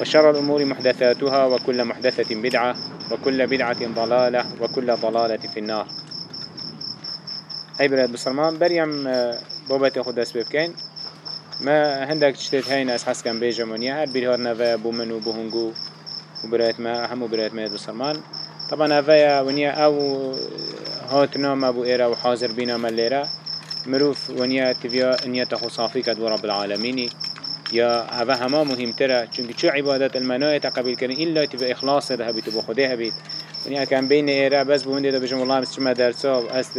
وشر الأمور محدثاتها وكل محدثة بدعة وكل بدعة ضلالة وكل ضلالة في النار. هاي بلاد بسلمان بريم بابت خود دست ما هندك تشتت هين از حس كان بيجا منيا هر بيهار نفا بومن وبوهنگو وبرات ما همو برات ما بسلمان طبعا هفايا ونيا أو هاتنا ما بو إيرا وحاضر بينا مليرا مروف ونيا تبيا انيا تخو صافي رب العالمين يا هذا هما مهم ترى چونك شو عبادات المناية تقبل كرن إلا تبقى إخلاص ده بيت وبخده بيت ونيا كان بين إيرا بس بوندي ده بجم الله مستشمع درسا أس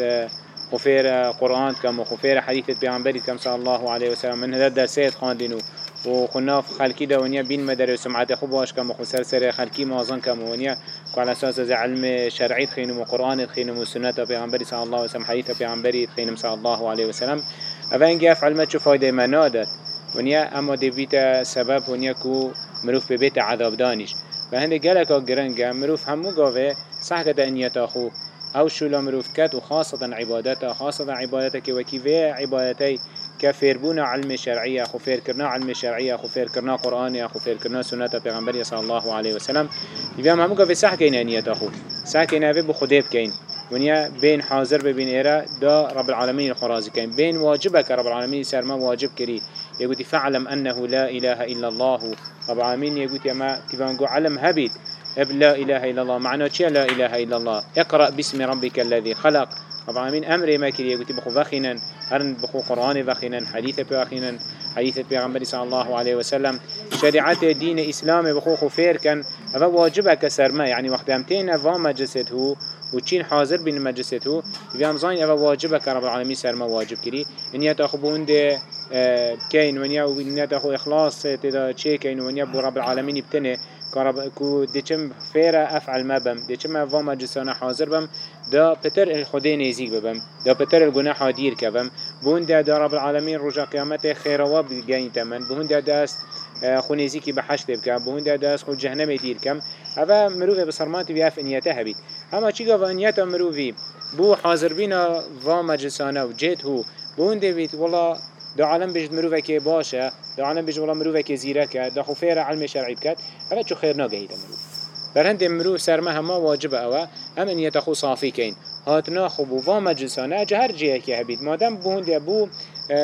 خفير قرآن كم وخفير حديث بيعنبري كم صلى الله عليه وسلم من هذا درسات خاندينو وخناف خلقي ده ونيا بين مدري سمعت خو باش كم وخسر سر خلقي مازن كم ونيا على أساس ذا علم شرعي خينم وقرآن خينم وسنة بيعنبري صلى الله عليه وسلم حديث بيعنبري خينم صلى الله عليه وسلم أفين جاف علمت شو فايدة منادت ونیا اما دیویت سبب ونیا کو مروف ببیت عذاب دانش. و هنده گلک ها گرنگه مروف همو گاوه صح کده انیتا خو أو شولا مروف کت و خاصتا عبادتا خاصتا عبادتا که وکیوه عبادتی كفيربون علم شرعية خفير كرنا علم شرعية خفير كرنا قرآن خفير كرنا سنة پیغمبر صلى الله عليه وسلم. يبقى همو في صح كين انيتا خو صح كين في بخديب كين ونيا بين حاضر بين إيرا دا رب العالمين الخرازي كين بين واجبك رب العالمين سرما واجب كري يقول فعلم أنه لا إله إلا الله. رب العالمين يقول ما تفانقو علم هبيت اب لا إله إلا الله. معنى شيء لا إله إلا الله. اقرأ باسم ربك الذي خلق. رب العالمين أمر ما كري يقول بخو فخنا. هرن بخو قرآن فخنا. حديث بخنا حديث پیغمبر صلى الله عليه وسلم. شريعة دين إسلام بخو خفير كان. هذا واجبك سرما يعني وقت امتين فما جسده وچين حاضر بين مجلسته بيام زين أبا واجبة كرب العالمين سر ما واجب كري. إن يتأخو بونده آه، كين ونيا وإن يتأخو إخلاص تدا چه كين ونيا بو رب العالمين بتنه كرب كو ديچم فيرا أفعل ما بم. ديچم أفا مجلسانا حاضر بم. دا بتر الخدي نزيق ببم. دا بتر الجناح دير كبم بونده دا رب العالمين رجا قيامته خير واب جاين تمن. بونده داست آه، خونيزي كي بحشت بكم بونده داست خو جهنم دير كم. هذا مروف بصرمات بيعرف إنيته هبيت. أما چی گفت انیتا مروفی بو حاضر بینا و مجلسانه و جيت هو. بون دیوید والله دو عالم بجد مروفه که باشه دو عالم بجد والله زیره که دو خفیر علم شرعی بکد هذا چو خیر ناگهیده مروف بر هند مروف سرمه هما واجب اوه ام انیتا خو صافی کین هاتنا خبو و مجلسانه اجه هر جیه که هبید مادم بون دی بو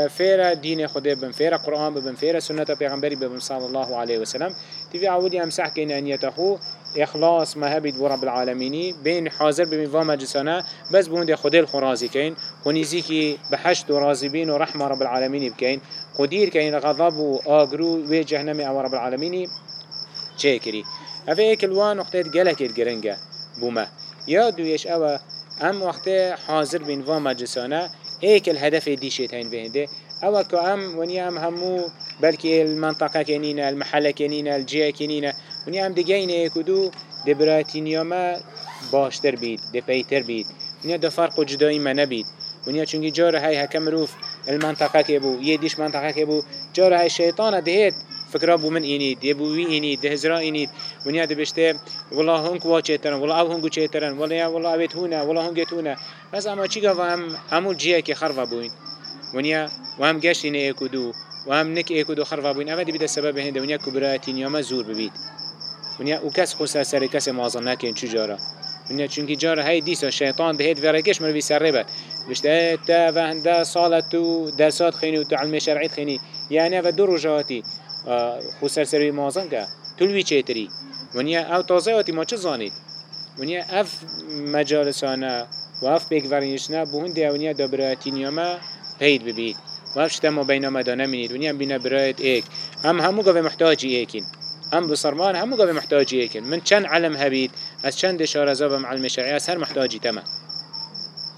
فيرا دين خده بن فيرا قرآن بن فيرا سنة پیغمبری بن صلى الله عليه وسلم. تبي عودي امسح كين ان يتخو إخلاص ما هبيد ورب العالمين بين حاضر فما جسنا بس بوند خدير الخرازي كين ونيزي كي بحشت ورازبين ورحمة رب العالمين بكين. قدير كين غضب وآقرو وجهنم أو رب العالمين شاكري أفا ايك الوان وقتات جلك الجرنجة بوما يا دويش أوا أم وقت حاضر بين فما جسنا ايك الهدف دي شيتين بهنده أو كأم ونيام همو بلكي المنطقة كنينة المحلة كنينة الجهة كنينة ونيام دقينة كدو دبراتينيا ما باشتر بيت دبيتر بيت ونيا ده فرق جدائي ما نبيت ونيا چونكي جار هاي هكم روف المنطقة كبو يديش منطقة كبو جار هاي الشيطان دهيت فكرة بو من إنيد يبو وي إنيد ده هزرا إنيد ونيا ده بشته والله هنك وا چيترن والله أو هنگو چيترن والله والله أبيت هنا والله هنگت هنا بس أما چيگا هم همو جيه كي خرفا بوين ونیا و هم گشتین ایکودو و هم نک ایکودو خرفا بوین اوه دی بیده سبب هنده ونیا کبراتین یا ما زور ببید ونیا أو کس خود سر کس مازن نکن چو جارا ونیا چونکی جارا های دیسا شیطان دهید ورکش مروی سر ربه بشته تا و هنده سالت تو درسات خینی و تو علم شرعیت خینی یعنی و دو رجاتی خود سر سروی مازن که تلوی چیتری ونیا أو تازه آتی ما چه زانید ونیا اف مجالسانه و اف اونیا دا برایتینیا ما پید ببید و اف شتا ما بین ما دانه منید ونیا بینا برایت ایک هم همو گوه محتاجی ایکین هم بصرمان همو گوه محتاجی ایکین من چند علم هبید از چند شارزا و معلم شرعی از هر محتاجی تمام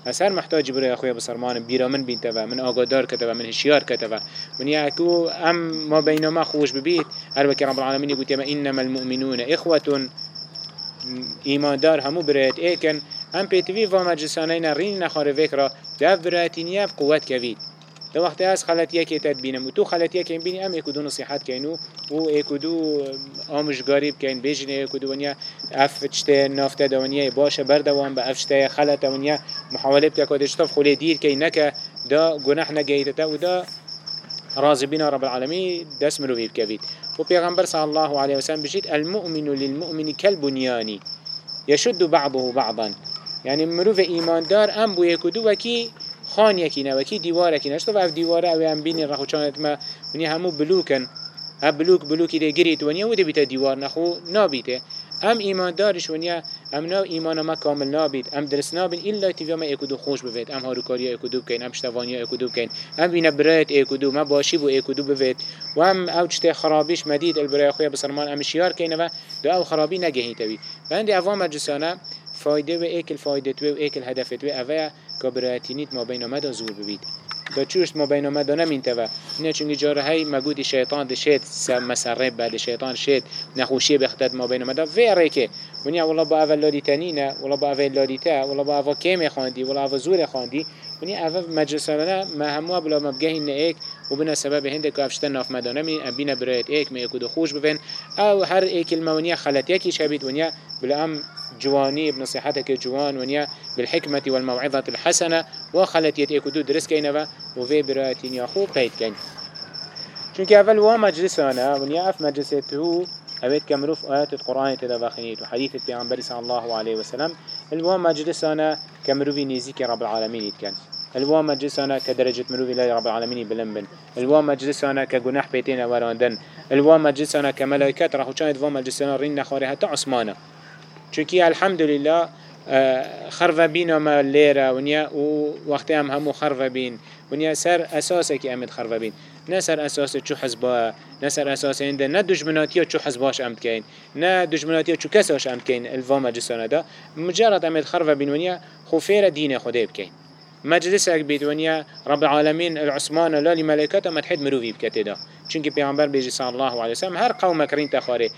از هر محتاج برای اخوی بسرمان بیرا من بینته و من آگادار کته و من هشیار کته و من یکو ام ما بینما خوش ببید هر وکی رب العالمین گوتی ما إنما المؤمنون إخوة. ایمان دار همو برایت ایکن هم پیتوی و مجلسانین رین نخاره وکرا دف برایتینیه قوت کوید ده وقتی از خلطیه که تدبینم و تو خلطیه که بینی ام اکدو نصیحت کینو و اکدو آمشگاری بکن بیجنه اکدو ونیا اف چته نافته دونیا باشه بردوان به اف چته خلط ونیا محاوله بکن کدش طف خلی دیر که نکه دا گناه نگیدتا و دا راضي بنا رب العالمين دس مروي بكبيت وبيغمبر صلى الله عليه وسلم بجيت المؤمن للمؤمن كالبنيان يشد بعضه بعضا. يعني مروف إيمان دار أم بو يكدو وكي خان یکی نه وکی دیوار یکی نشته و اف دیواره أو هم بینی رخو چانت ما ونی همو بلوکن. ها بلوک بلوکی ده گریت ونیا و ده بیتا دیوار نخو نابیته ام ایمان دارش ونیا ام نا ایمان ما کامل نابید ام درس نابین الا تیویا ما اکدو خوش بوید ام هاروکاری اکدو بکن ام شتوانی اکدو بکن ام بینا برایت اکدو ما باشی بو اکدو بوید و ام أو چته خرابیش مدید البرای خویا بسرمان ام شیار کنه و دو أو خرابی نگهی توی بند اوام مجلسانه فایده و ایکل فایده تو و ایکل هدف تو اوه كبراتينيت ما بين مدى زور ببيت دا چوشت ما بين مدى نمين توا. نه چونگی جاره هاي مگودی شیطان ده شید مسرب بعد شیطان شید نخوشی بختد ما بين مدى في ريكه ونیا والله با اول لادی تنینه والله با اول لادی تا والله با اول کمی خواندی والله اول زور خواندی. ونیا اول مجلس لنا ما هموا بلا مبگه نه و وبنا سبب هنده که افشتن ناف مدانه می ابینا برایت ایک می اکو خوش بفن أو هر ایک المونیا خلط یکی شبید ونیا بلا ام جواني بنصيحتك جوان ونيا بالحكمة والموعظة الحسنة. وخلت يتيكو دو درس كينوا وفي براتين ياخو قيد كين چونك اول وا ونيا اف مجلسته اويت كمروف آيات القرآن تدباخنيت وحديث البيغمبر صلى الله عليه وسلم. الوا مجلسانا كمروفي نيزيك رب العالمين يتكن الوا مجلسانا كدرجة مروفي لا رب العالمين بلنبن الوا مجلسانا كجناح بيتين وراندن الوا مجلسانا كملائكات راحو كانت وا مجلسانا رين نخاري حتى عثمانا چونکی الحمدلله خرف بین ما لیره ونیا و وقتی هم همو خرف بین. ونیا سر اساسه که امد خرف بین. نه سر أساس چو حزبا نه سر أساس اینده نه دشمناتی چو حزباش امد کین نه دشمناتی چو کساش امد کین الوام جسانه دا. مجرد امد خرف بین ونیا خوفیر دین خوده بکین مجلسك بيت ونيا رب العالمين العثمان لا لملائكته متحد مروفي بكتدا چونك پیغمبر بيجي صلى الله عليه وسلم هر قوم كرين تخاري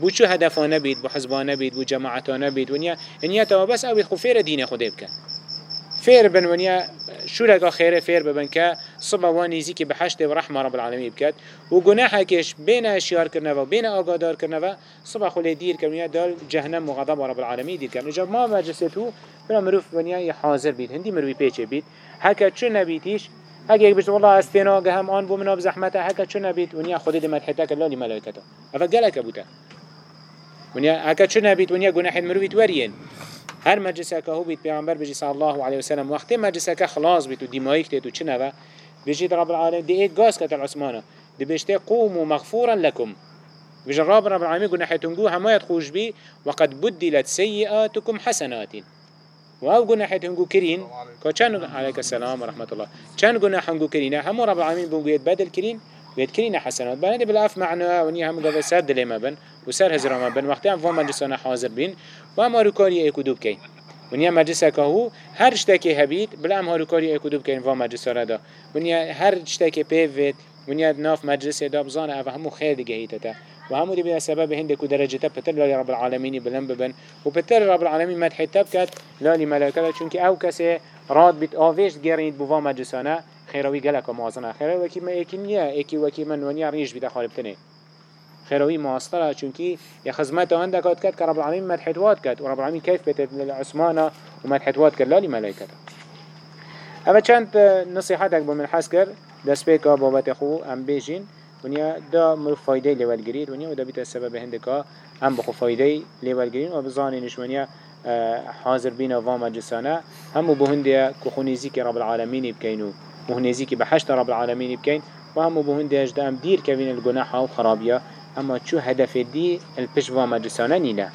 بو چو هدفا نبید بو حزبا نبید بو جماعتا نبید ونیا انیا تا بس اوید خو فیر دین خوده بکن فیر بن ونیا شو لگا خیره فیر ببن که صبح وانیزی که بحشت و رحمه رب العالمین بکد و گناح کش بین اشیار کرنه و بین آگادار کرنه و صبح خلی دیر کرنه دال جهنم و غضب رب العالمین دیر کرنه جا ما مجلسته بلا مروف ونیا حاضر بید هندی مروی پیچه بید. هکا چو نبیتیش هكا يقبش والله استينا هم آن بومنا بزحمته هكا چو نبيت ونيا خودي دي مدحتك الله لملائكته أفا قالك أبوتا ونیا اکا چه نبید ونیا گناه مروید ورین هر مجلسه که هو بيت پیغمبر بجي صلى الله عليه وسلم وقت مجلسه که خلاص بيت و دیمایک تیت و چه نوه؟ بجي رب العالمين دي ايك غاز كتل عثمانه. دي بيشتي قوموا مغفورا لكم بيجي رب رب العالمين قلنا تنقو هما يتخوش بي وقد بدلت سيئاتكم حسنات واو قلنا حيتنقو كرين كان عليك السلام ورحمة الله. كان قلنا حنقو كرين هم رب العالمين بنقو يتبدل كرين ويتكرين حسنات. بنا بالعف معنى ونيا هم قبل سر دلما بن. وسر هزر ما بن. وقتی هم فهم مجلسنا حاضر بين وهم هاروكاري ايكودو بكين ونيا مجلسه كهو هر شتاكي هبيت بلا هم هاروكاري ايكودو بكين فهم مجلسنا دا. ونيا هر شتاكي بيفت ونيا ناف مجلس دا بزانا أو همو خير دقهيتتا وهمو دي بلا سبب هندكو درجتا بتر لالي رب العالمين بلن ببن. وبتر رب العالمين مدحتا بكت لالي ملاكتا چونك أو كسي راد بيت آويش گرينيت بوا مجلسانا خيروي قلق ومازنا خيروي وكي ما ايكي نيا ايكي وكي من ونيا ريش بدا خالبتنه خيروي ماسترا چونكي يا خزمته عندك قد كات كرب العالمين مدحتوات كات ورب العالمين كيف بيت العثمانة ومدحتوات كات لالي ملايكته اما چند نصيحتك بمن حسكر دست بيكا بابت خو ام بيجين ونيا دا مر فايده لول جريد ونيا ودا بيت السبب هندكا ام بخو فايده لول جريد وبزاني نشونيا حاضر بينا وما جسانا هم بهنديا كخونيزي كرب العالمين بكينو مهنزي كي بحشت رب العالمين بكين وهم بهنديا جدا دير كوين الجناح وخرابيا أما شو هدف دي؟ البشوا مجلسانا نينا.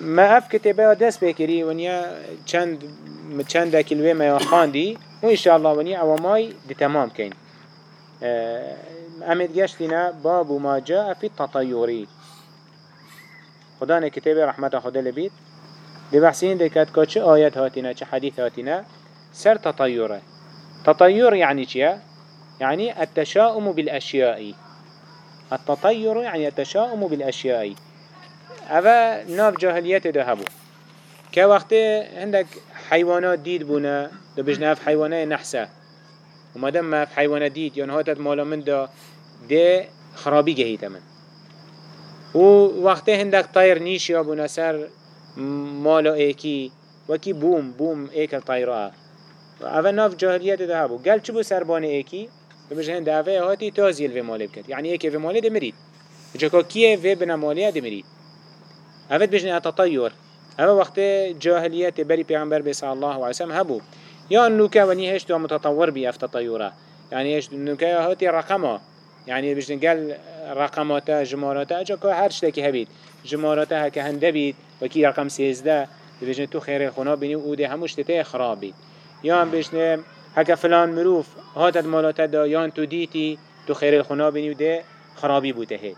ما أف كتابة دست بكري ونيا چند چند كلمه ما خاندي وإن شاء الله ونيا أو ماي دي تمام كين. أمد گشتنا باب ما جاء في التطيري. خدا كتاب رحمة خدا لبيت. دي بحثين دي كات كاتش آيات هاتنا چه حديث هاتنا. سر تطيره. تطير يعني چيا؟ يعني التشاؤم بالأشياء. التطير يعني التشاؤم بالأشياء. اوه ناف جاهلیت ده هبو که وقتی هندک حیوانات دید بونه دو بجنه حیوانات نحسة. و مادم ما حیوانات دید یا هاتت مالا من دا ده خرابی گهیت من. و وقتی هندک طیر نیش یا بونه سر مالا ایکی وکی بوم بوم ایکل طیره اوه ناف جاهلیت ده هبو گل چبو سربان ایکی بمجه هنده اوه هاتی تازیل و مالی بکد یعنی ایکی و مالی ده مرید جاکا کیه و بنا مالی ده مرید هفت بجنه تطير هذا وقت جاهلية بري پیغمبر صلى الله عليه وسلم هبو يا نوكا وني هشتو متطور بي اف تطيره يعني هشتو نوكا هاتي رقمه يعني بجنه قال رقماتا جماراتا اجا که هر شتاكي هبید جماراتا هكا هنده بید وكي رقم سيزده بجنه تو خير خنا بيني و ده هموش تته خراب بید یا بجنه هک فلان مروف هاتد مالات دایان تو دیتی تو خیر خونا بینی خرابی بوده هی.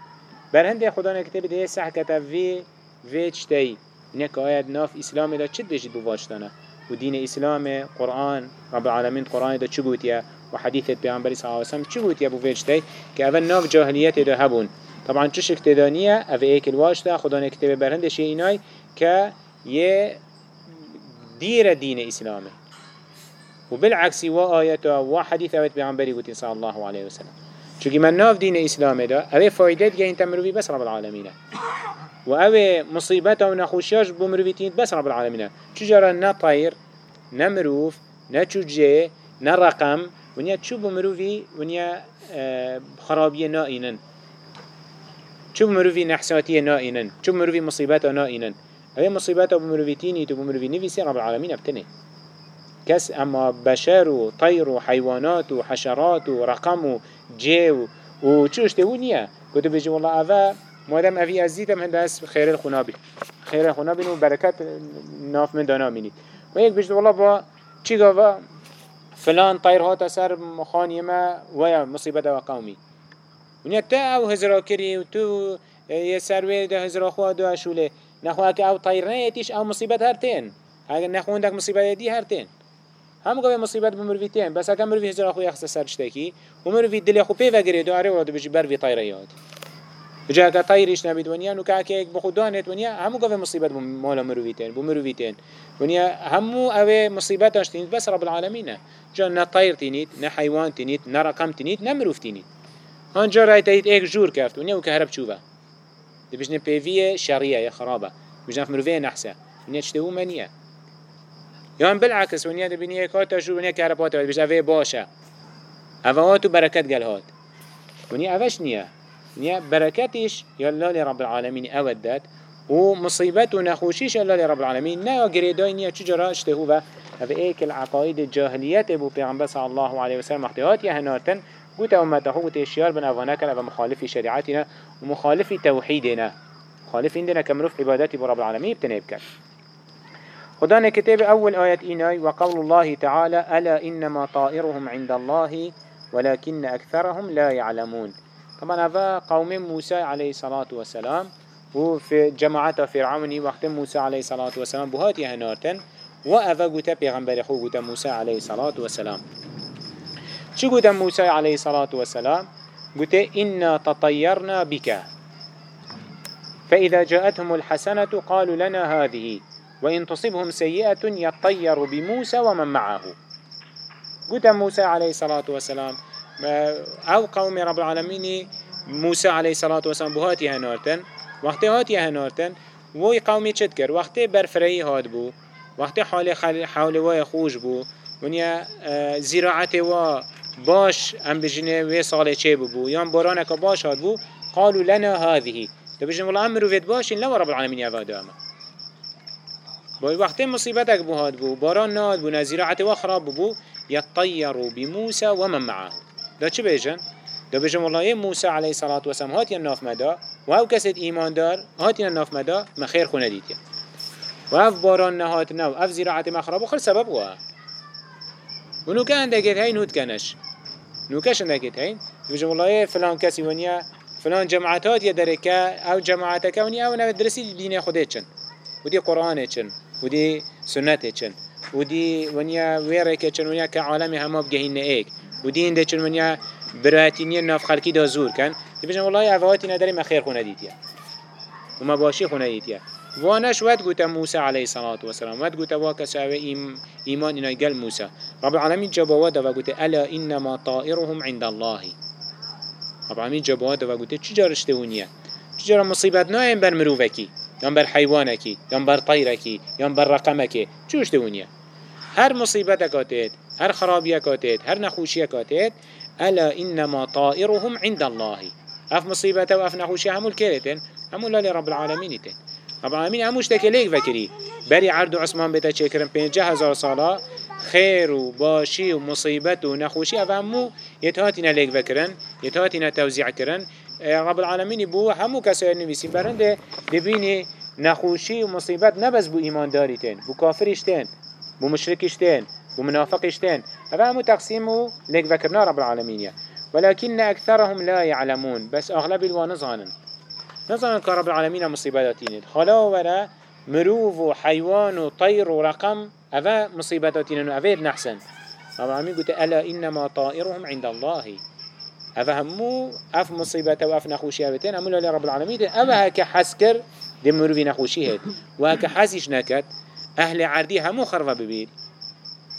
بر هنده خدا نکته ده سح کتب وی وی چتی نک آید ناف اسلام دا چد بجید بواج دانه و دین اسلام قرآن رب العالمین قرآن دا چه یا و حدیث پیامبری صلی الله علیه و سلم چه بو وی که اول ناف جاهلیت دا هبون. طبعا چه شکتدانیه او ایک الواج دا خدا نکته بر هنده شی اینای که یه دیر دین اسلامه. وبالعكس وآيات وحديث أوت بيعنبري قلت صلى الله عليه وسلم. چونكي من ناف دين إسلام دا أبي فايدات جاين تمروي بس رب العالمين و أو مصیبت و نخوشیاش بمرویتین بس رب العالمين چجارا نه طیر نه مروف نه چوجه نه رقم ونیا چو بمروی ونیا آه، خرابی نائنن چو بمروی نحساتی نائنن چو بمروی مصیبت نائنن أو مصیبت و بمرویتینی تو بمروی نویسی رب العالمين ابتنه كس اما بشر و طير و حيوانات و حشرات و رقم و جي و وچوش تهونيا كنت بيجي والله أفا مادام اوی از دیدم هنده از خیر الخونا خیر و برکت ناف من دانا بینید و یک والله با چی گاوا فلان طیر هات سر مخانی ما و مصیبت و قومی. ونیا تا أو هزرا کری و تو یه سروی ده هزرا خواه دو اشوله. نخواه که أو طیر نیتیش أو مصیبت هر تین. اگر نخواه دک مصیبت دی هر تین. هم قوي مصيبات بمروفيتين بس اكا مروفي هزر اخو يخص سر شتاكي ومروفي دل اخو بيفا قريدو اري ولد بيجي بر في طيريات جا که طیرش نبید ونیا نو که که بخودانت ونیا همو گاوه مصیبت مال مرویتین بو مرویتین ونیا همو اوه مصیبت داشتینید بس رب العالمین جا نه طیر تینید نه حیوان تینید نه رقم تینید نه مروف تینید آنجا رای تایید ایک جور کرد ونیا و که هرب چوبه دی بجنه پیوی شریعه خرابه بجنه مروفه نحسه ونیا چتهو منیه یا بالعکس ونیا دی بینی یک هات شو ونیا که هرب هات بجنه اوه باشه. اوه هاتو برکت گل هات ونیا اوش نیه. نيا بركاتش يلا لرب العالمين أودت ومصيبت ونخوشيش يلا لرب العالمين نا قريداي نيا چجرا اشتهو هذا ايك العقائد الجاهليات ابو پیغمبر صلى الله عليه وسلم احتياط يهناتن قوت امته قوت اشيار بن افانك أو مخالف شريعتنا ومخالف توحيدنا مخالف عندنا كمروف عبادتي برب العالمين بتنبكر خدانا كتاب أول آية إيناي وقول الله تعالى ألا إنما طائرهم عند الله ولكن أكثرهم لا يعلمون. طبعا هذا قوم موسى عليه الصلاة والسلام وفي جماعة فرعوني وقت موسى عليه الصلاة والسلام بهاتي هنارتن وأفا قوتا پیغمبر خو قوتا موسى عليه الصلاة والسلام. شو قوتا موسى عليه الصلاة والسلام؟ قوتا إنا تطيرنا بك. فإذا جاءتهم الحسنة قالوا لنا هذه. وإن تصبهم سيئة يطير بموسى ومن معه. قوتا موسى عليه الصلاة والسلام أو قوم رب العالمين موسى عليه الصلاة والسلام بهاتي هنارتن وقتی هاتی هنارتن وی قومی چت کرد وقتی برفرهی هاد بو وقتی حال حال وای خوش بو ونیا آه، زراعت و باش ام بجنه وی سال چه بو یا بارانک باش هاد بو؟ قالوا لنا هذه. تو بجنه والله امرو فيد باشين لا رب العالمين يا داما باي وقتی مصیبتک بو هاد بو باران ناد بو نزراعت و خراب بو يطيروا بموسى ومن معه. ده چه بيجن؟ ده بيجن والله موسى عليه الصلاة والسلام هات يناف مدا و أو کسید ایمان دار؟ هاتینا ناف مدا ما خیر خونه دیتیا و اف باران نهاتنا و اف زراعت مخرب خل سبب وها ونو که اندگت هی نود کنش نوکش اندگت هی بجم والله فلان کسی ونیا فلان جماعتات درکه أو جماعتك ونیا أو نو درسی دین خوده چن. ودي قرآن چن. ودي سنت چن. ودي ونیا ویره که چن ونیا که عالم همه بگهین ایک ودي انده چن ونیا براتینی ناف خلقی دا زور کن دی بجن والله اوهاتی نداری ما خیر خونه دیتیا و ما باشی خونه دیتیا وانش ود قوتا موسى عليه الصلاة والسلام؟ ود قوتا واكا ساوى إيمان إنا قال موسى. رب العالمين جبوادا وقوتا ألا إنما طائرهم عند الله. رب العالمين جبوادا وقوتا چجار اشتهونيا چجار مصيبت نايم بر مروفكي يان بر حيوانكي يان بر طيركي يان بر رقمكي چو اشتهونيا هر مصيبت كاتت هر خرابية كاتت هر نخوشية كاتت ألا إنما طائرهم عند الله. أف مصيبته وأف نخوشية همو الكيرتين همو لالي رب العالمين تين رب العالمين هموش تكليك فكري بري عرض عثمان بيتا شكرن بينجا هزار صلاة خير وباشي ومصيبت ونخوشي أفهمو يتهاتنا ليك فكرن يتهاتنا توزيع كرن رب العالمين بو همو كسائر نويسين برنده دبيني نخوشي ومصيبت نبز بو إيمان داريتين بو كافرشتين بو مشركشتين بو منافقشتين أفهمو تقسيمو ليك فكرنا رب العالمين ولكن أكثرهم لا يعلمون بس أغلب الوانظانن نظام كرب العالمين مصيباتين خلا مروف وحيوان وطير ورقم أفا مصيباتين أفا نحسن. رب العالمين قلت ألا إنما طائرهم عند الله. أفا همو أف مصيبات وأف نخوشي أبتين أمو رب العالمين أفا هكا حسكر دي مروفي نخوشي هد وهكا حسيش نكت أهل عردي همو خرفة ببيت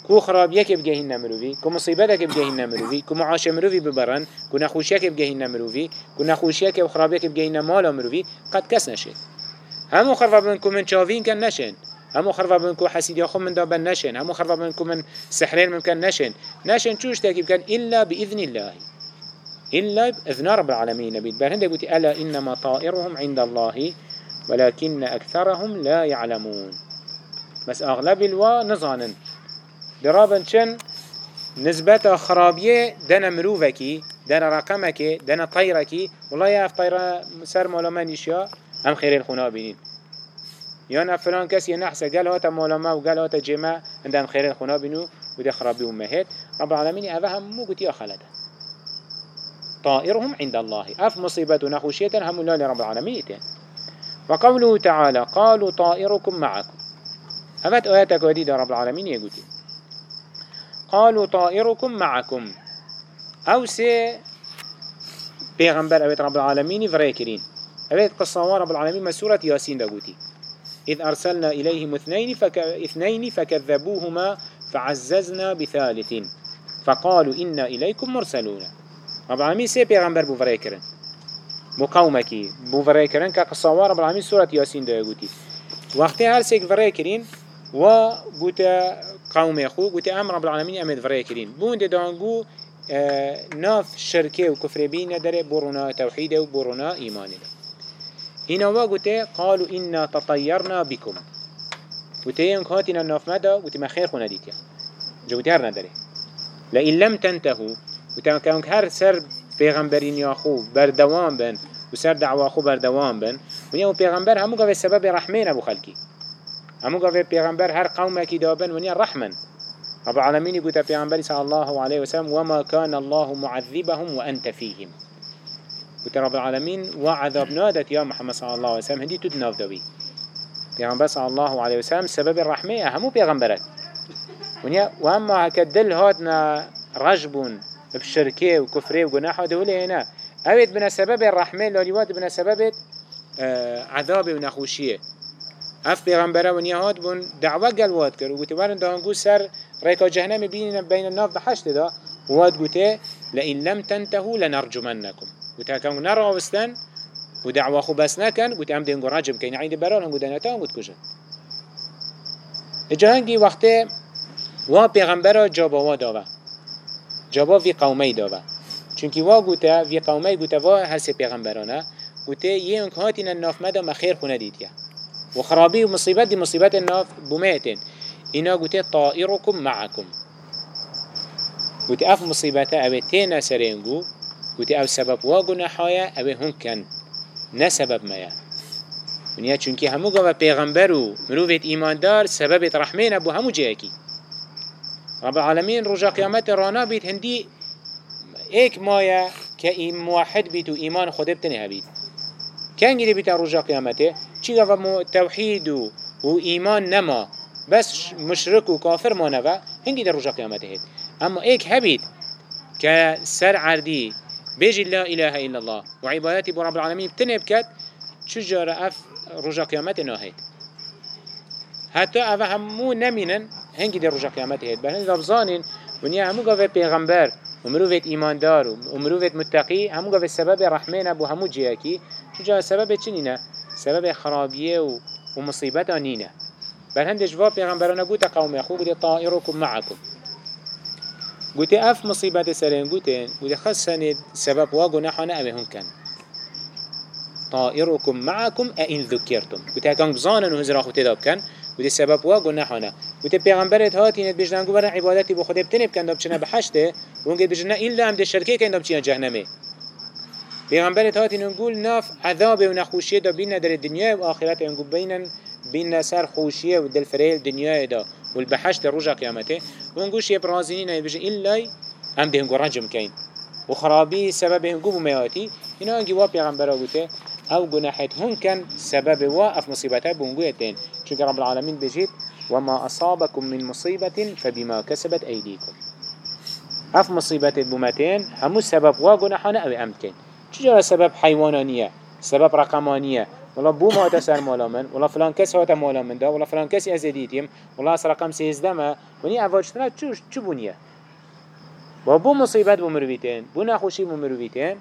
کو خرابیه که بگهین نمروی کو مصیبت که بگهین نمروی کو معاش مروی ببرن کو نخوشیه که بگهین نمروی کو نخوشیه که خرابیه که بگهین مال مروی قد کس نشه همو خرابه بن کو من چاوین کن نشن همو خرابه بن کو حسیدی خو من دابن نشن همو خرابه بن کو من سحرين ممكن نشن نشن چوش تاكيب كان إلا بإذن الله. إلا بإذن رب العالمين. بيت برهند قلت ألا إنما طائرهم عند الله ولكن أكثرهم لا يعلمون. بس أغلب الوا نظانا درابن چن نسبت خرابیه دن مروفکی دن رقمکی دن طیرکی والله أف طیره سر مولا منیشیا هم خیر الخنا بینین یا نه فلان کسی نحسه قال هاتا مولا ما و قال هاتا جمع عندهم خیر الخنا بینو و ده خرابی ومهد رب العالمین اوه هم مو قد خلده طائرهم عند الله. أف مصيبة نخوشية هم الله لرب العالمين وقوله تعالى قالوا طائركم معكم. أفت آياتك وديد رب العالمين يقول. قالوا طائركم معكم. أو سي پیغمبر اوید رب العالمين فريكرين. اوید قصة رب العالمين مسورة ياسين دقوتي. إذ أرسلنا إليهم اثنين, فك... اثنين فكذبوهما فعززنا بثالث. فقالوا إنا إليكم مرسلون. رب العالمين سي پیغمبر بو فريكرين مقاومكي بو فريكرين كقصة رب العالمين سورة ياسين دقوتي وقتی هر سيك فريكرين و قوتا قوم خو قلت أمر رب العالمين امد كرين بون دي دانقو آه ناف شركه و كفر بين داره برونا توحيد و برونا ايمان ده هنا قلت قالوا إنا تطيرنا بكم قلت ينك هاتنا ناف مدى قلت ما خير خنا ديتيا جوتي هر نداره. لئن لم تنتهوا قلت كانك هر سر پیغمبرین یا بردوام بن و سر دعوا خو بردوام بن و یا پیغمبر همو گفت سبب رحمه نبو خلکی همو قفه پیغمبر هر قوم کی دابن ونیا رحمن رب العالمين يقول پیغمبر صلى الله عليه وسلم وما كان الله معذبهم وأنت فيهم. قلت رب العالمين وعذاب نادت يا محمد صلى الله عليه وسلم؟ هدي تدناف دوي پیغمبر صلى الله عليه وسلم سبب الرحمة همو پیغمبرت ونیا واما هكدل هاتنا رجبون بشركه وكفره وجناحه دولة هنا. أبد بنا سبب الرحمة لوليوات بنا سبب آه عذاب ونخوشيه أف پیغمبره و بون دعوه گل واد کرد. و گوته ورن دانگو سر ریکا جهنم بینین بین الناف بحشت دا. واد گوته لئن لم تنتهو لنرجمنكم گوته کن نراوستن و دعوه خو بس نکن گوته هم دینگو رجم کن. عید بران گوته نتا گوت کجن جهنگی وقته و پیغمبره جابا وا داوه. جابا وی قومی داوه. چونکی وا گوته وی قومی گوته وا هر سه پیغمبرانه. گوته یه انک هاتین الناف مدا مخیر خونه دیدیه. وخرابي ومصيبات دي مصيبات الناف بميتين إنا قلت طائركم معكم قلت أف مصيبات أبي تينا سرينجو قلت أو سبب واقو نحايا أبي هن كان نه سبب مایا ونیا چونکی همو گاو پیغمبر و مروفت ایماندار سبب رحمه نبو همو جه کی رب العالمین رجا قیامت رانا بید هندی ایک مایا که موحد بید و ایمان خود بتنه بید کنگی دی بید رجا قیامته چی گاو توحید و ایمان نما بس مشرك وكافر ما نبا هنگی در رجا قیامته هید. اما ایک هبید که سر عردی بيجي لا إله إلا الله وعبادتي برب العالمين بتنبكت چجار اف رجا قيامتنا هيد حتى اف همو هنگي در رجا قيامت هيد بل هنگي بزانين ونيا همو قوة پیغمبر ومروفت إيماندار ومروفت متقي همو قوة سبب رحمين ابو همو جياكي چجار سبب چنينه سبب خرابيه ومصيبتا نينه بل هندش فا پیغمبران قوتا قوم يخو قد طائركم معكم قلت اف مصيبات سرين قلتين قلت خسن سبب واقو نحونا اوه هن كان طائركم معكم أئن ذكرتم قلت هكذا بزانا نهزر أخو تداب كان قلت السبب واقو نحونا قلت پیغمبرت هاتي ند بجنان قبرا عبادتي بخده بتنب كان داب چنا بحشته ونقل بجنا إلا هم ده شركه كان داب چنا جهنمه. پیغمبرت هاتي نقول ناف عذاب ونخوشيه دا بينا در الدنيا وآخرات نقول بينا بينا سر خوشيه ودل فريل الدنيا دا. والبحشت رجع قيامته ونقولش يبرازينين يبجي إلا هم ده هنقو رجم كين وخرابي سبب هنقو بمياتي هنا هنقي واب يغنبرا قوته أو جناحت هن كان سبب واقف مصيبته بونقوتين شو رب العالمين بجيت وما أصابكم من مصيبة فبما كسبت أيديكم. اف مصيبة بومتين همو سبب واقناحنا أو امتين چجا سبب حيوانانية سبب رقمانية ولا بو ما تسر مالا من ولا فلان کس هات مالا من دا ولا فلان از دیدیم ولا از رقم سیزده ما ونی اواجتنا چوش چو بونیه با بو مصیبت بو بو مرویتین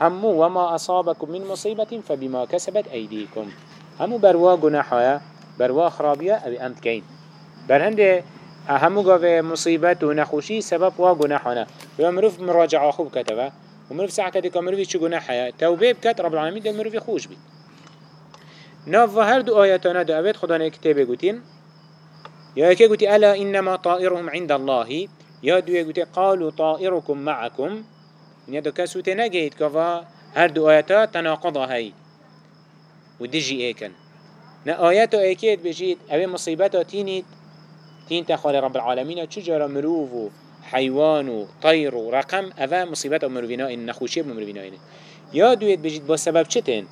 همو وما أصابكم من مصيبة فبما كسبت أيديكم. همو بروا گناحايا بروا خرابية أو أمت كين برهنده همو قاوه مصيبت و نخوشي سبب وا گناحانا ومروف مراجعة خوب كتبه ومروف ساعة كتك مروفي چو گناحايا توبه بكت رب العالمين دل مروفي خوش بي ناف هر دو آياتنا دو أبد خدا نكتبه قوتين يا كي قوتي ألا إنما طائرهم عند الله. يا دو يقولي قالوا طائركم معكم. ونیا دو ته نگید که هر دو آیتا تناقضا هی و دجی ایکن نه آیت و ایکید بجید. اوه مصیبتا تینید. تین تخال رب العالمین. چجارا مروف و حیوان و طیر و رقم اوه مصیبتا مروفینا این نخوشی مروفینا اینه. یا دوید بجید با سبب چه تین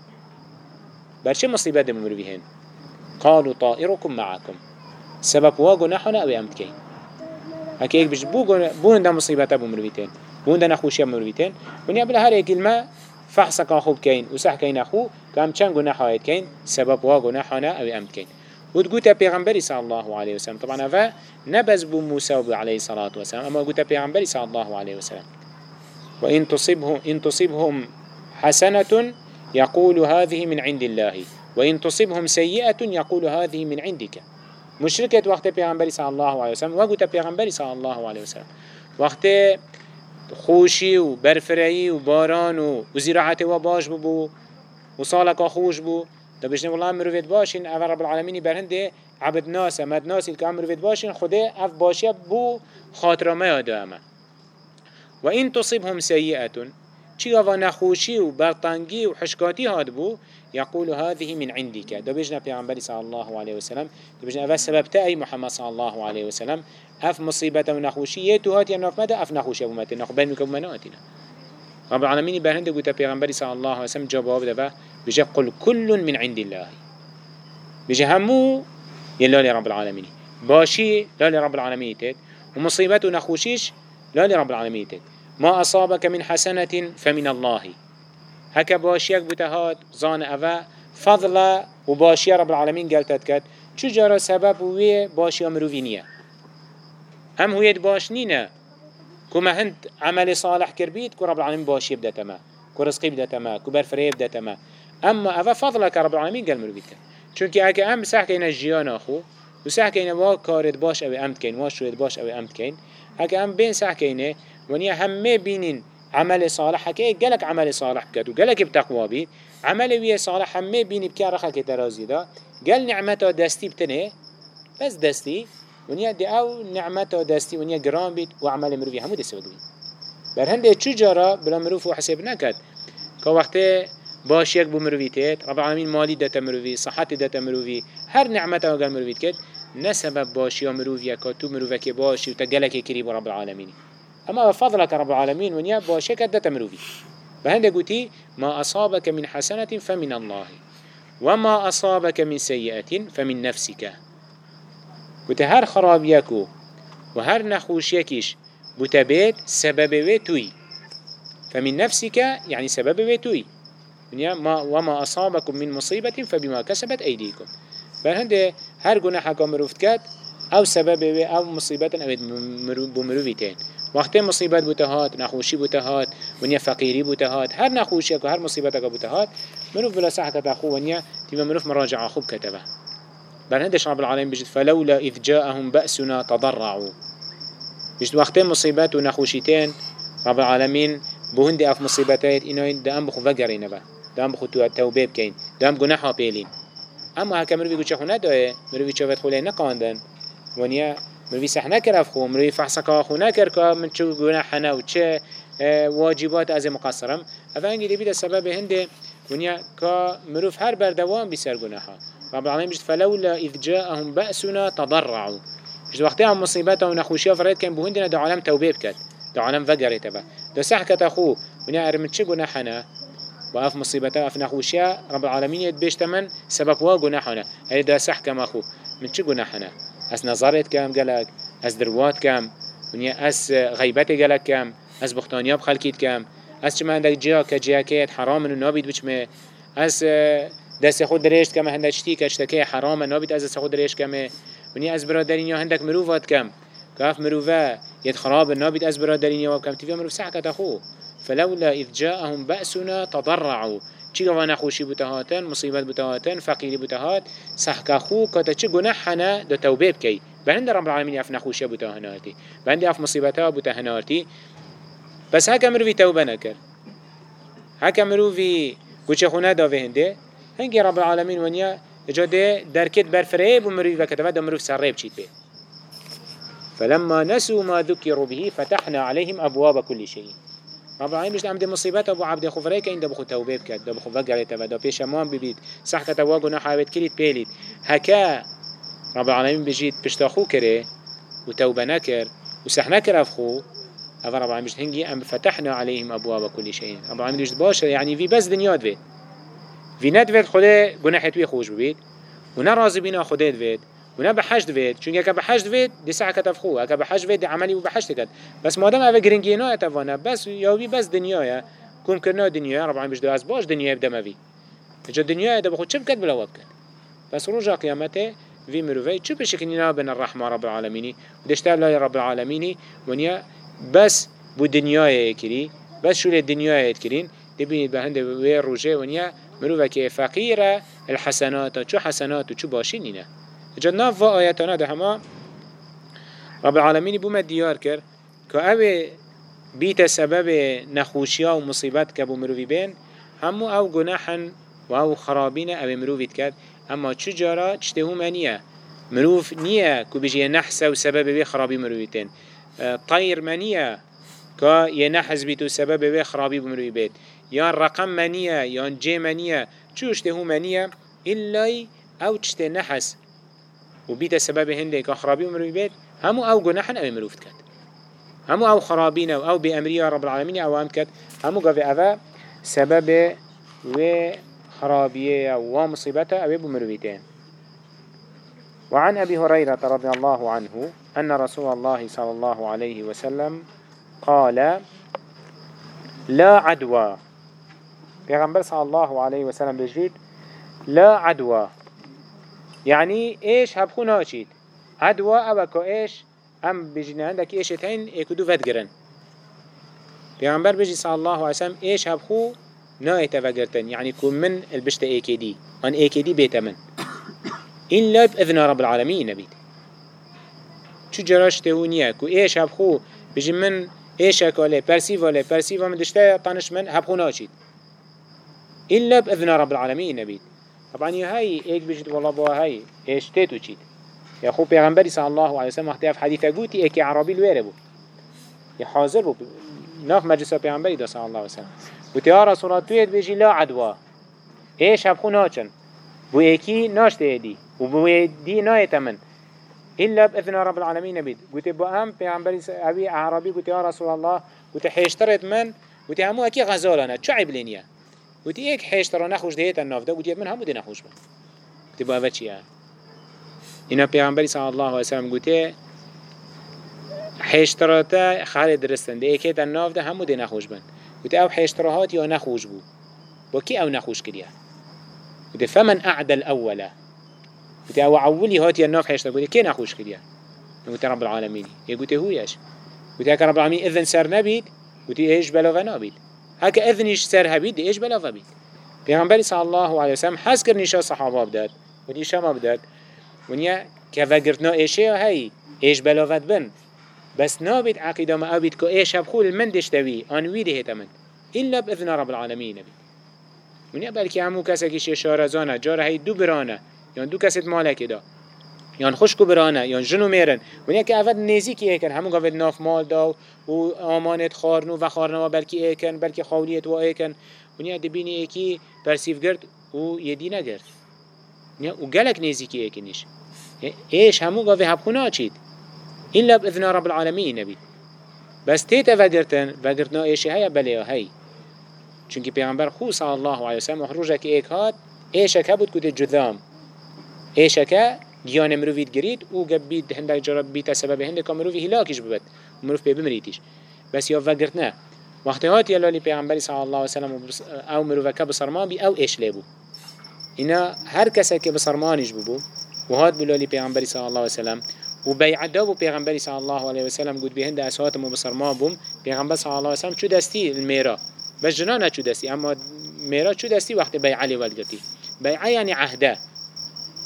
برچه مصیبت مروفیهن قالوا طائركم معكم. سبب واقو نحونا أو امتكين هكي ايك بجد بو هنده مصيبتا بمروفيتين بون ده نخوشي مرويتين ونيا بلا هر كلمة فحصك خوب كين وسح كين أخو كام چند گناه هايت كين سبب وا گناهنا أو أمت كين وتقول پیغمبری صلى الله عليه وسلم طبعا هذا نبز بو موسى عليه الصلاة والسلام أما قلت پیغمبری صلى الله عليه وسلم وإن تصبهم إن تصبهم حسنة يقول هذه من عند الله وإن تصبهم سيئة يقول هذه من عندك مشركة وقت پیغمبری صلى الله عليه وسلم وقت پیغمبری صلى الله عليه وسلم وقت خوشی و برفرایی و باران و زراعت و باش ببو و سالک خوش بو دا بجنه والله مروفید باشین اول رب العالمینی برهنده عبد ناس مد ناسی که مروفید باشین خوده اف باشی بو خاطر ما اما و این تصیبهم سیئتون. چی و نخوشی و برطنگی و حشکاتی هاد بو؟ يقول هذه من عندك ده بيجنا پیغمبر صلى الله عليه وسلم. ده بيجنا اول سبب تأي محمد صلى الله عليه وسلم. اف مصيبة ونخوشية تهات يناف مدى اف نخوشية ومتى نخ بين مكم مناتنا رب العالمين برهند قلت پیغمبر صلى الله عليه وسلم جواب ده بيجا قل كل من عند الله. بيجا همو يلا لرب العالمين. باشي لا لرب العالمين تد ومصيبة ونخوشيش لا لرب العالمين تد ما أصابك من حسنة فمن الله. هكا باشيك بتهات زان أفا فضل وباشي رب العالمين قالتت كت چجارا سبب ويه باشي مروفينيه هم هويت باش نينا؟ كما هند عمل صالح كربيت كو رب العالمين باشي يبدأ تما كو رزقي يبدأ تما كو برفري يبدأ تما أما أفا فضلك رب العالمين قال مروفيت كت چونك هكا هم سح كينا الجيان أخو وسح كينا وا كارد باش أو أمت كين واش باش أو أمت كين هكا هم بين سح كينا ونيا هم بينين عمل صالح. حكي قالك عمل صالح بكت وقالك بتقوى بي. عمل ويا صالح هم بيني بكي رخك ترازي دا. قال نعمته دستي بتنه بس دستي. ونيا دي أو نعمته دستي ونيا جرام بيت وعمل مروفي همو دستي بقبي برهنده چو جارا بلا مروف وحسب نكت كو وقت باشيك بمروفيتات رب العالمين مالي داتا مروفي صحت داتا مروفي هر نعمة وقال مروفيت كد نسبب باشي مروفيا كاتو مروفك باشي وتقلك كريم رب العالمين أما بفضلك رب العالمين ونيا باشيك داتا مروفي فهند قلتي ما أصابك من حسنة فمن الله وما أصابك من سيئة فمن نفسك قلت هر خرابيكو وهر نخوشيكيش بتبيت سبب ويتوي فمن نفسك يعني سبب ويتوي ما وما أصابكم من مصيبة فبما كسبت أيديكم فهند هر جناح كم مروفت كات أو سبب أو مصيبة أو بمروفتين وقت مصيبت بتهات نخوشي بتهات ونيا فقيري بتهات هر نخوشي أو هر مصيبتك بتهات مروف بلا صحة تأخو ونيا تبا مروف مراجع خوب كتبه بل هندش رب العالمين بجد فلولا إذ جاءهم بأسنا تضرعوا. بجد وقت مصيبات ونخوشيتين رب العالمين بهندي أف مصيبتات إنه دام بخو فقرين با دام بخو توبه بكين دام جناحا بيلين اما هكا مروي قوچه خونه داره مروي چوت خوله نقاندن ونیا مروي سح نکر افخو مروي فحصكا خو نکر که من چو گناحنا و چه آه، واجبات از مقصرم. افا انگی دی بیده سبب هنده ونیا که مروف هر بردوام بسر گناحا رب العالمين بجد فلولا إذ جاءهم بأسنا تضرعوا. بجد وقتها مصيبته ونخوشيه فريد كان بهندنا دا عالم توبه بكت دا عالم فقر تبا. دا سحكت أخو ونيا أرمت چه گناحنا وأف مصيبته أف نخوشيه رب العالمين يتبشت من سبب وا گناحنا هاي دا سحكم أخو من چه گناحنا أس نظرت كام قلق. أس دروات كام. ونيا أس غيبت قلق كام. أس بختانياب خلقيت كام. أس چما عندك جيا كجيا كيت حرام ونابيد بچمه أس دست خود درشت کم هندک شتی کشتکه حرام نابید از دست خود درشت کمه ونی از برادرین یا هندک مروفات کم كاف مروفا يد خراب النابت از برادرين يواب كم تفيا مروف سحكة أخوه فلولا إذ جاءهم بأسنا تضرعوا. چی وأنا خوشی بتهاتن مصیبت بتهاتن فقیری بتهات سحکا خو کتا چی گناه حنا دو توبه بکی بهند رب العالمین اف نخوشی بتهاناتی بهند اف مصیبتها بتهاناتی بس هکا مروفی توبه نکر هکا مروفی گوچه خونه داوه هنده هنگی رب العالمین ونیا جاده درکت برفره مروی و کتبه دا مروف سر ریب چید بید فلما نسوا ما ذكروا به فتحنا عليهم أبواب كل شيء رب العالمين مش عمد مصيبات أبو عبد خفري كين دبخو توبه بكت دبخو فقر يتبا دا بيش ببيت صح كتوا قناح عبد كليت بيليت هكا رب العالمين بجيت بشتاخو كره وتوبه نكر وسح نكر أفخو أفا رب العالمين هنجي أم فتحنا عليهم أبواب كل شيء رب العالمين مش باشا يعني في بس دنيا دويت في ندويت خده قناح توي خوش ببيت ونرازي بنا خده دويت ونا بحشت فيد چون اگه بحشت فيد دي ساعة كتف خو اگه بحشت فيد دي عملي بحشت كت بس مادام اوه گرنگينا اتوانا بس ياوي بس دنيا كون كرنا دنيا رب العالمين بجدو از باش دنيا يبدا ما في اجا دنيا ده بخود چه بكت بلا وبكت بس رجع قيامته في مروفي چه بشكنينا بين الرحمة رب العالمين ودشتاب لا رب العالمين ونيا بس بو دنيا يكري بس شو الدنيا يكرين دبين بهند وير رجع ونيا مروفك فقيرة الحسنات شو حسنات وشو باشينينا جنا و آياتنا ده هما رب العالمين بوما ديار كر كأوه بيت سبب نخوشيا ومصيبات كبو مروفي بين همو أو گناحن و أو خرابين أو مروفيت كد اما چجارا چته منية مروف نية كو بيجي نحسه وسبب بي خرابي مروفيتين طير منية كا ينحز بيتو سبب بي خرابي بمروفي بيت يان رقم منية يان جي منية چو اشته منية؟ إلا أو چته نحس. و بیت سبب هنده که خرابی مروی بید همو أو گناحن أو مروفت کد همو أو خرابین أو أو بأمری رب العالمین أو هم کد همو قوی أو سبب و خرابیه و مصیبته أو بمرویتين وعن أبي هريرة رضي الله عنه أن رسول الله صلى الله عليه وسلم قال لا عدوى پیغمبر صلى الله عليه وسلم بجيد لا عدوى. يعني إيش هبخو ناشيد عدوا اوكا إيش ام بجنه عندك إيش تين ايكدو فتقرن پیغمبر بجي صلى الله عليه وسلم إيش هبخو نايت فقرتن يعني كون من البشت اي كي دي آن اي كي دي بيت من. إلا بإذن رب العالمين نبيت شو جراش تهونيا كو إيش هبخو بجي من إيش اكالي برسيفا لي برسيفا من دشتا طانش من هبخو ناشيد إلا بإذن رب العالمين نبيت طبعا هاي ايك بجد والله بوا هاي إيش تيتو چيت يا خو پیغمبري صلى الله عليه وسلم وقتی اف حديثه قوتي ايكي عربي الويره بو يا حاضر بو ناف مجلس پیغمبري ده صلى الله عليه وسلم. قلت يا رسول الله تويت بيجي لا عدوى إيش هبخو ناچن بو ايكي ناشته دي وبو دي نايتمن إلا بإذن رب العالمين بيد قلت بو أم بيعنبري أبي عربي قلت يا رسول الله قلت حيشترت من قلت همو أكي غزالنا شو عيب لينيا قلت إيك حيشتر نخوش دهيت الناف ده قلت من همو دي نخوش بن قلت بو أفا چيا إنا بيعنبري صلى الله عليه وسلم قلت حيشتراتا خالد درستن ده إيكيت الناف ده همو دي نخوش بن. قلت أو حيشتراهات يا نخوش بو؟ وكي أو نخوش كريا قلت فمن أعدى الأولى قلت أو عولي هاتي الناف حيشتا قلت كي نخوش كريا قلت رب العالمين قلت هو ياش قلت هكا رب العالمين اذن سر نبيد قلت إيش بلغ نبيد هكا اذنش سر هبيد إيش بلغ بيد پیغمبر صلى الله عليه وسلم حس كر نشا صحابه بداد. وني شما بداد. ونيا كفاقرتنا ايشه هاي إيش بلاغت بن. بس نابد عقيدة ما أبيد كو إيش هبخول من دشتوي آن ويده هتمن إلا بإذن رب العالمين نبي ونيا بلكي همو كسا كيش شارزانه جاره هاي دو برانه یان دو کسیت مالک دا. یان خوشکو برانه یان جنو میرن. و که اول نزیکی ایکن همون گاوید ناف مال دا و آمانت خارنو و خارنو بلکی ایکن بلکی خولیت و ایکن. و دبینی ایکی پرسیف گرد و یدی نگرد. و گلک نزیکی ایکنیش. ایش همون گاوی هبخونا چید إلا بإذن رب العالمين نبي بس تيتا وگرتن وگرتنا إيشي هيا بليا هي چونكي پیغمبر خو صلى الله عليه وسلم وحروجك إيك هات إيشك هبود كده جذام ایشکه گیان مروفید گرید أو گبید هندک جرا بیت سبب هندک مروفی هلاکش ببد. مروف پی بمریتیش بس یا وگرت نه. وقتی هات یلالی پیغمبری صلی الله علیه وسلم أو مروفکه بسرمان بی أو ایش لیبو اینا هر کسی که بسرمانش ببو و هات بلالی پیغمبری صلی الله علیه وسلم و بیعت دابو پیغمبری صلی الله علیه وسلم گود به هند اسهات مو بسرمان بوم. پیغمبر صلی الله علیه وسلم چو دستی؟ المیرا بس جنانه چو دستی؟ اما میرا چو دستی وقتی بیعلی ولگتی بیعه یعنی عهده.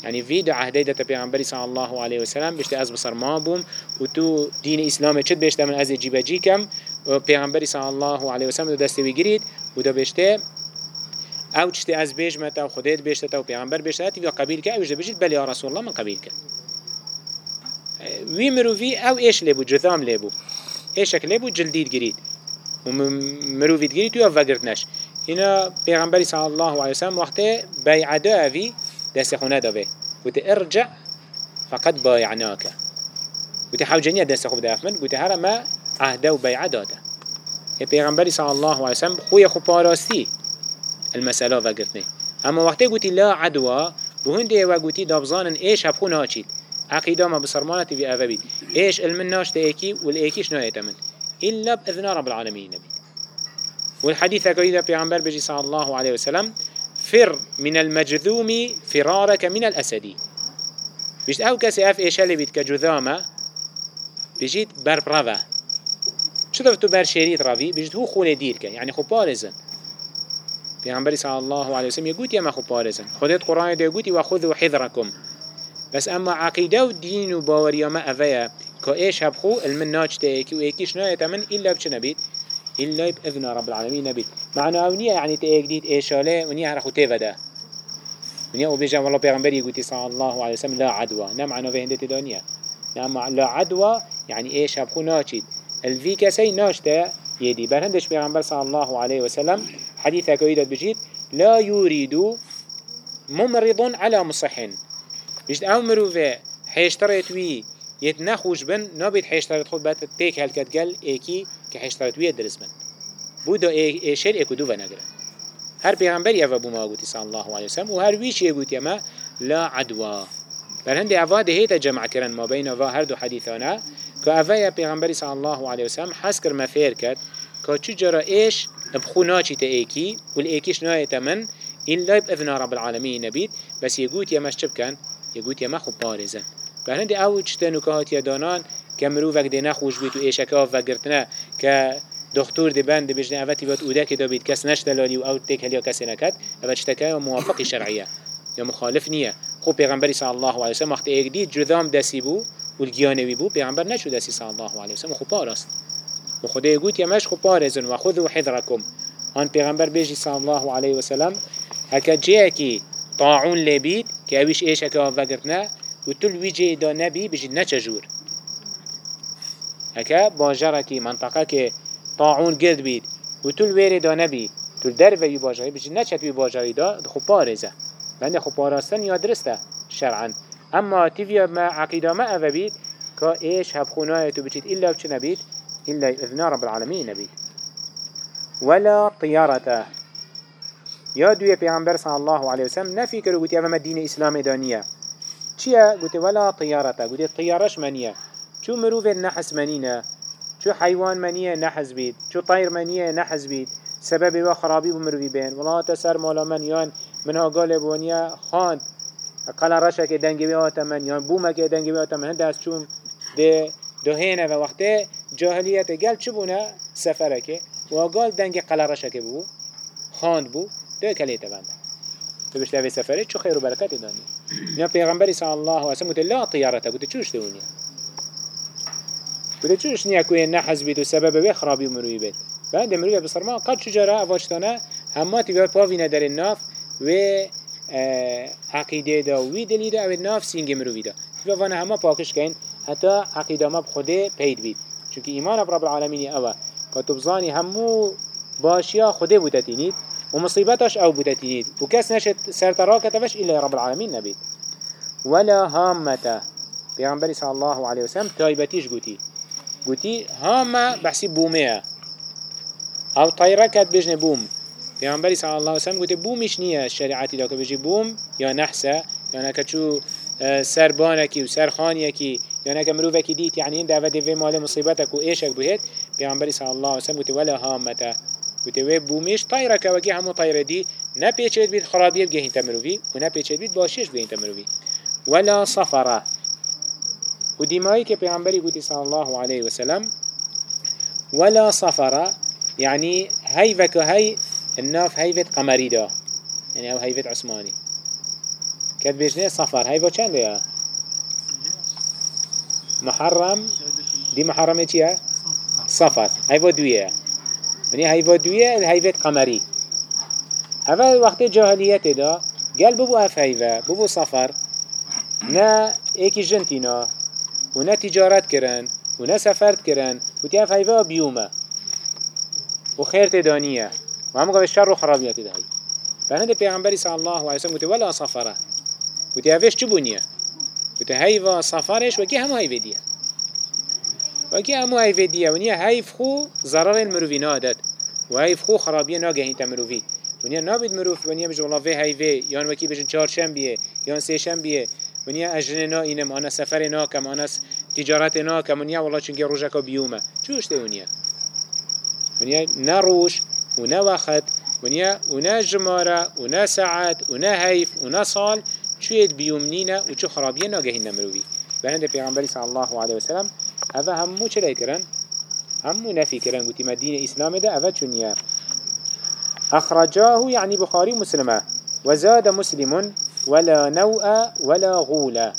يعني في دو عهده ده پیغمبری صلى الله عليه وسلم بيشت از بصر ما بوم و تو دين اسلام چد بيشت من از جيبجي كم و پیغمبری صلى الله عليه وسلم دو دستوي گرید و دو بيشت أو چشت أز بیش متا و خودت بیشت تا و پیغمبر تا و قبیل که اوش ده بيشت بل یا رسول الله من قبیل که وی مروفی أو ایش لبو جثام لبو ایشک لبو جلدید گرید و گرید تو وگرد نش. اینا پیغمبری صلی الله علیه وسلم وقتی بیعده اوی دست خونه داوه قلت ارجع فقد بايعناك. قلت حاو جنيا دست خوب دافمن قلت هر ما عهده و بيعه داده پیغمبری صلی الله عليه وسلم خوی خو پاراستی. المسألة وقتني اما وقتی قلت لا عدوى بهنده و قلت دابزانن إيش هبخون هاچید عقيدة ما بصرمانتي في أذبي إيش المناش تأكي والإيكيش نايتمن إلا بإذن رب العالمين نبي والحديث أكيد في عنبر بجي صلى الله عليه وسلم فر من المجذوم فرارك من الأسد. بيجت أو كسي أف إيشالي بيت كجذامة بيجيت بر برافا. شو دفتو بر شريط رافي؟ بيجت هو خول ديرك يعني خو بارزن. پیغمبر صلى الله عليه وسلم يقول يا ما خو بارزن. خدت قرآن ده يقول وخذوا حذركم. بس أما عقيدة ودين وباوريا ما أفيا كإيش هبخو المناج تأكي وإيكيش نايتا من إلا بچ نبيت إلا بإذن رب العالمين نبي. معنى أونية يعني تأجديد إيشالة ونية هرخو تيفدا ونية وبيجا والله بيغمبر يقول صلى الله عليه وسلم لا عدوى. نعم عنه في هندة دنيا نعم لا عدوى يعني إيش هبخو ناشد. الفي كسي ناشتا يدي. برهندش بيغمبر صلى الله عليه وسلم حديثة كويدة بجيت لا يريد ممرض على مصحن. بجد أو مروفة حيشتريت وي يتنخوش بن نابد حيشتريت خود بات تيك هلكت قل ايكي که حشترت ویه درس من بودا ایشل اکو دو و نگره هر پیغمبری اوه بو ما گوتی صلی الله علیه وسلم و هر ویچی گوتی ما لا عدوا بر هنده اوه ده هیتا جمع کرن ما بین اوه هر دو حدیثانه که اوه یا پیغمبری صلی الله علیه وسلم حس کر مفیر کرد که چجرا ایش بخو ناچی تا ایکی و الایکیش نایتا من إلا بإذن رب العالمين نبيت بس يقول يا مش كان يقول يا ما خب بارزن فهندي أول شتنو كهات يدانان كمرو وقت نخوش بيت و إيشكا وقرتنا ك دكتور دي بند بجنا أفتي بات أودا كده بيت كس نشتلالي و أو تيك هليا كس نكت أفت شتكا موافق شرعية يا مخالف نية خو پیغمبر صلى الله عليه وسلم وقت دي جذام دسي بو والجيانوي بو پیغمبر نشو دسي صلى الله عليه وسلم خو پاراست. و خدا يا مش خو پارزن و خذوا حذركم آن پیغمبر بيجي صلى الله عليه وسلم هكا جيكي طاعون لبيت كأويش إيش هكا وتل ويجي دا نبي بيجي نتشجور هكا باجركي منطقة كي طاعون قرد بيت وتل ويري دا نبي تو در وی باجری بجی نچت وی باجری دا خو پارزه بند خو پاراستن یا شرعا. اما تیویا ما عقیده ما اوه بید که ایش هب خونای تو بچید إلا بچه نبید إلا اذنا رب العالمين نبید ولا طيارته يا دوية پیغمبر صلى الله عليه وسلم نفي کرو گوتي اوه مدينة إسلام دانية. چيا گوتي ولا طيارته گوتي طيارش منية چو مروف نحس منينه چو حيوان منية نحس بيت چو طير منية نحس بيت سبب و خرابي بمروي بين والله تسر مالا من يان منها قال بونيا خاند قال رشا که دنگی بیات من یا بوم که دنگی بیات من. هند از چون ده دهینه و وقتی جاهلیت گل چه بونه سفره که و قال دنگ قل رشا که بو خاند بو ده کلیت بنده تو بشت اوی سفره چو خیر و برکت دانی. یا پیغمبری صلی الله علیه و سلم لا طیارته گوته چوش دونیه گوته چوش نیا کوی نحز بید و سبب به خرابی مروی بید بعد مروی بسرما قد چجرا اواجتانه همه تیوار پاوینه در الناف و عقیده دا وی دلی دا أو ناف سینگ مروی دا. و وأنا همه پاکش کن حتی عقیده ما بخوده پید بید. چونکه ایمان رب العالمین اوه. که تبزانی همو باشیا خوده بودتینید و مصیبتش أو بودتینید و کس نشد سرتراکتوش إلا رب العالمین نبید ولا هامته پیغمبری صلی الله علیه وسلم تایبتیش گوتی گوتی هامة بحثی بومه أو طیرکت بجن بوم. پیامبری صلی الله علیه و سلم گفته بومش نیه شریعتی دا بجی بوم. یا نحسة. یا نکه چو آه، سربانکی و سرخانیکی یا نکه مروفکی دیت یعنی این دعوت وی مال مصیبتک و ایشک بهید پیامبری صلی الله علیه و سلم گفته ولا هامته گفته وی بومش طایره که وکی همو طایره دی نه پیچید بید خرابیه بگهین تمروی و نه پیچید بید باشیش بگهین تمروی ولا صفره و دیمایی که پیامبری گفته صلی الله علیه و سلم ولا صفره يعني هاي وكو هاي الناف هيفت قمري دا يعني أو هيفت عثماني كد بيجنه صفر هيفا چند يا محرم دي محرمه چيه صفر هيفا دوية يعني هيفا دوية هيفت قمري اول وقت جاهليت دا قال ببو اف هيفا ببو صفر نا ايكي جنتينا ونا تجارت كرن ونا سفرت كرن وتي اف هيفا بيومه وخير تدانيه وهم قال الشر وخرابيات ده فهند پیغمبری صلی الله علیه وسلم گفت ولا صفره گفت هفش چه بونیه؟ گفت هیوا صفرش و کی هم هیو دیه. و کی هم هیو دیه و نیا هیف خو ضرر المروی نادد و هیف خو خرابیه ناگهین تمروی و نیا نابید مروف و نیا بجو الله وی هیوی یان وکی بجن چهارشن بیه یان سهشن بیه و نیا اجن نا اینم آنا سفر ناکم آنا تجارت ناکم و نیا والله چونکه روژکا بیومه. چوش ده و نیا و نیا نروش ونا وقت ونيا ونا جمارة ونا ساعات ونا هيف ونا صال چوید بیومنینه و چو خرابیه ناگهین نمروی بهنده پیغمبری صلی الله علیه وسلم اوه همو چلی کرن؟ همو نفی کرن گوتی مدین اسلام ده اوه چونیه أخرجاه يعني بخاري مسلمة وزاد مسلم ولا نوء ولا غول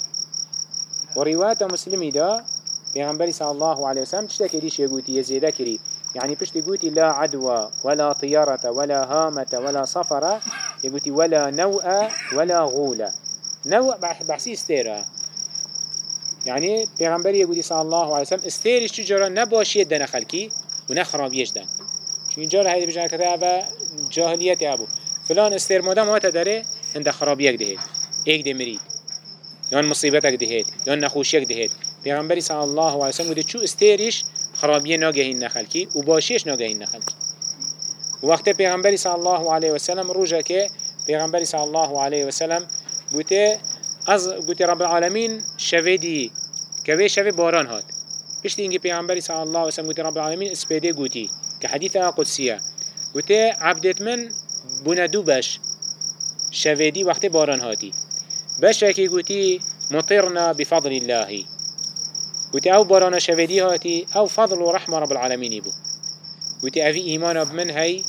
ورواية مسلم دا پیغمبر صلى الله عليه وسلم تشتكي ديش يقولي يزيدا كري يعني بشت يقولي لا عدوى ولا طيارة ولا هامة ولا صفرة يقولي ولا نوء ولا غولة نوء بحسي استيرا يعني پیغمبر يقولي صلى الله عليه وسلم استيرش تجارة نباشي دنا خلقي ونخرابيش دن چون جار هيدا بجان كده أبا جاهلية أبو فلان استير مادام هاتا داره هند خرابيك دهيد ايك ده مريد يان مصيبتك دهيد يان نخوشيك دهيد پیغمبری صلی الله علیه و سلم گفته چو استیریش خرابیه ناگهین نخلکی و باشیش ناگهین نخلکی وقت پیغمبری صلی الله علیه و سلم روزه که پیغمبری صلی الله علیه و سلم گفته از گفته رب العالمین شویدی که شوی باران هات پشت اینکه پیغمبری صلی الله علیه و سلم گفته رب العالمین اسپیده گوتی که حدیث قدسیه. گفته عبدت من بندو بش شویدی وقت باران هاتی. بش که گوتی مطرنا بفضل الله. قلت أو بارانا شفيدي هاتي أو فضل ورحمة رب العالمين بو. قلت اوي ايمان بمن هاي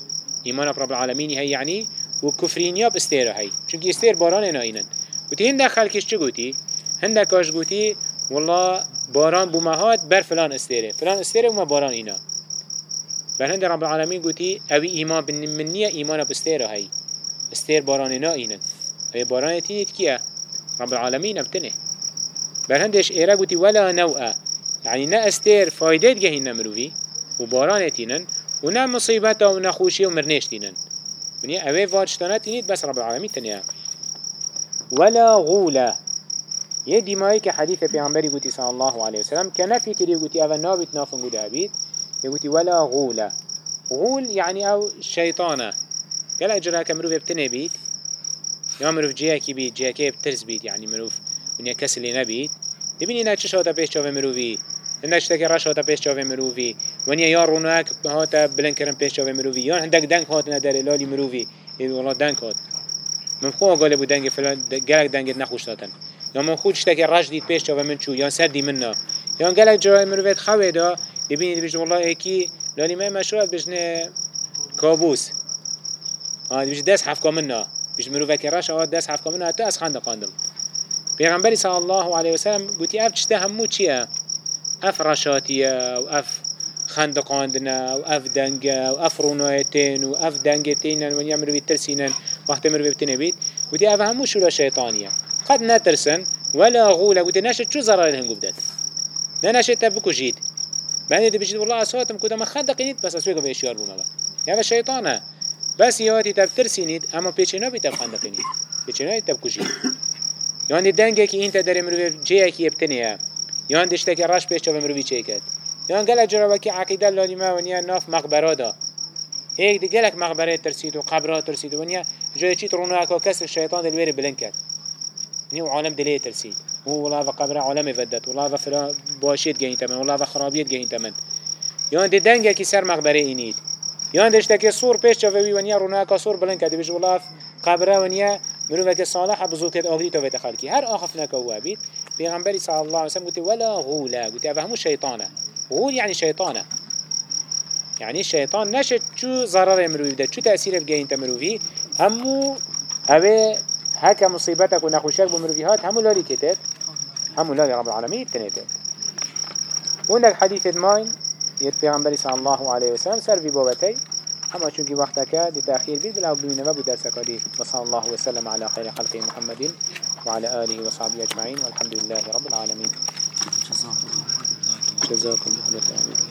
ايمان رب العالمين هاي يعني وكفرين ياب استير هاي چونك استير باران ناينن قلت هنده خلقش چه قلتي هنده كاش قلتي والله باران بمهات بر فلان استيره فلان استيره وما باران اينا بل هنده رب العالمين قلتي اوي ايمان بن منية ايمان باستير هاي استير باران ناينن اوي باران تينيت كيه رب العالمين ابتنه بل هندش ايرا قوتي ولا نوء يعني نا استير فايدات جهين نمروفي وباران تينن ونا مصيبتا ونا خوشي ومرنيش تينن ونیا اوه واجتانه تینید بس رب العالمین تنیا ولا غولا. یه دیمایی که حدیث پیامبری گوتی صلی الله علیه وسلم که نفی کری گوتی اول نابت نافن گوده یه گوتی ولا غولا. غول يعني أو شيطانه قال اجرها كمروف بتنه بيت يا مروف جيكي بيت جيكي بترس بيت يعني مروف ونيا كسلي نبيت دبيني نا چش هاتا پیش چاوه مروفی هندک شتاکی رش هاتا پیش چاوه مروفی. ونیا یا روناک هاتا بلند کرن پیش چاوه مروفی. یا هندک دنگ هات نداره لالی مروفی. ای والله دنگ هات من خواه قاله بود دنگ فلان گلک دنگت نخوش داتن یا من خود شتاکی رش دید پیش چاوه من چو یا سردی مننا یا گلک جای مروفیت خواه دا دبینی دبیش والله ایکی لالی ما مشروعات بجنه كابوس آه بيش دس حفكا منا بيش مروفا كراش آه دس حفكا منا حتى أس خانده قاندم پیغمبری صلی الله علیه وسلم گوتی اف چته همو چیه اف رشاتیه و اف خندقاندنا و اف دنگه و اف رونایتین و اف دنگتین و نیا مروی ترسینن وقت بتنه بید گوتی اف همو شیطانیه قد نترسن ولا غوله گوتی نشد چو ضرر هنگو بدد نه نشد تبکو بعد دي بيجي والله أصواتهم كده ما خدقينيد بس أسويك في إشيار بوما يعني شيطانة. بس يواتي تبترسينيد أما بيچنا بيتب خندقينيد بيچنا يتب كجيد يعني دنگه كي انت داري مروي جيه كي يبتنيه يعني دشتك راش بيش چاوه مروي چه كد يعني قلق جرابه كي عقيدة لاني ما ونيا ناف مقبرة دا. هيك دي قلق مقبرة ترسيد وقبرة ترسيد ونيا جوه چي ترونه اكا كس الشيطان دلوير بلن كد نيو عالم دليه ترسيد هو والله قبر عالم فدت والله فلا باشيت جاين تمن. والله خرابيت جاين تمن. يان دي دنگه كي سر مقبره إنيد يان دشتكي صور پیش چاوي ونيا رونا کا صور بلند كده بيش والله قبره مروفك صالح بزوكت آخري تو بيت خلقي هر آخف نكوا بيت بيغنبري صلى الله عليه وسلم قلت ولا غولا قلت أفهمو شيطانة غول يعني شيطانة يعني الشيطان نشد شو ضرر مروفي ده شو تأثير بجاين تمروفي همو هذا هكا مصيبتك ونخوشك بمروفي هات همو لاري كتت همو لاري رب العالمين تنتت وعندك حديث ماين يد پیغمبر صلى الله عليه وسلم سر في بابتي اما چونكي وقتك دي تأخير بيد بلا بمين ما بدرسك دي وصلى الله وسلم على خير خلقه محمد وعلى آله وصحبه أجمعين والحمد لله رب العالمين جزاكم الله خير